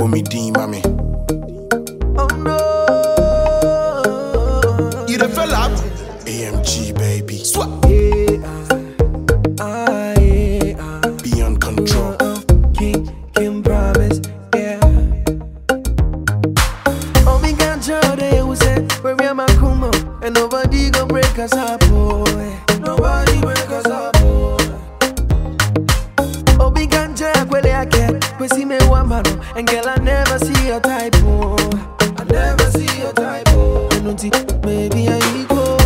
Bumi D, mommy. Oh no. You the fella? AMG, baby. Swap. Yeah, we see me one man, and girl, I never see your type. I never see your type, oh. And until maybe I go,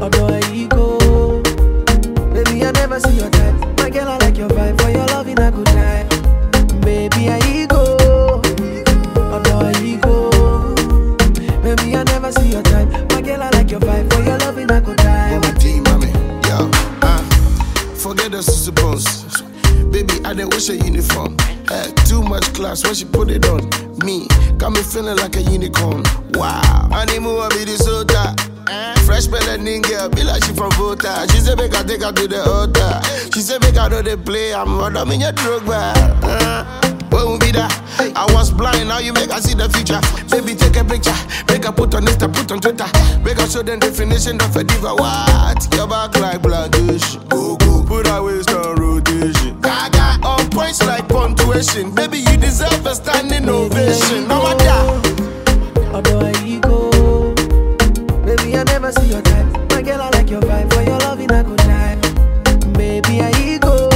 although I go. Baby, I never see your type. My girl, I like your vibe. For your love in a good time. Baby, I go. Although I go. Baby, I never see your type. My girl, I like your vibe. For your love in a good time. Uh, forget. Baby, I didn't wish a uniform. Had too much class when she put it on me. Got me feeling like a unicorn. Wow. I be the soda. Fresh melanin girl, be like she from Volta. She said, make I take her to the altar. She said, make I know they play. I'm running in your drug bar. Uh, when we be that? I was blind, now you make I see the future. Baby, take a picture, make I put on Insta, put on Twitter. Make I show them definition of a diva. What? Your back like plantation. Go, go, put waist on rotation. Gaga, on points like punctuation. Baby, you deserve a standing ovation. No matter. Although I go. Baby, I never see your type. My girl, I like your vibe. For your in a good time. Baby, I go.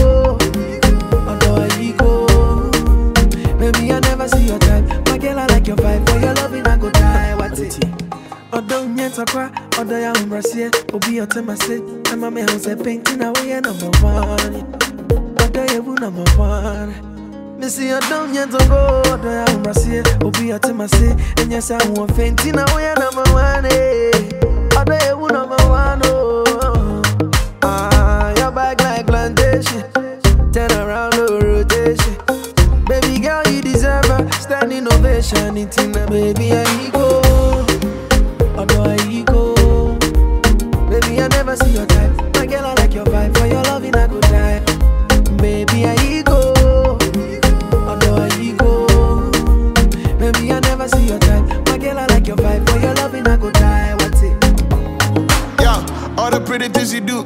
Although I go. Baby, I never see your type. My girl, I like your vibe. For your in a good time. What's it? Although nyeta kwa, although ya umbrasie, obi otemase, ama me house painting away number one. Although you number one. Missy your down yet go, although ya umbrasie, obi otemase, and yes I want painting away ya number one. eh. Although you number one, oh. Ah, your back like plantation, turn around no rotation. Baby girl, you deserve a standing ovation. It's in the baby, I go. Although I go. Baby, I never see your type. All the pretty things you do.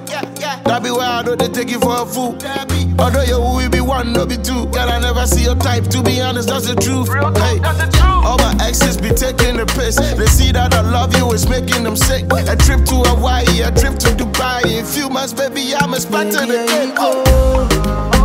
That be why I know they take you for a fool. Although you will be one, no be two. Girl, I never see your type. To be honest, that's the truth. Hey, all my exes be taking the piss. They see that I love you, it's making them sick. A trip to Hawaii, a trip to Dubai. In few months, baby, I'm expecting Baby, again. I go.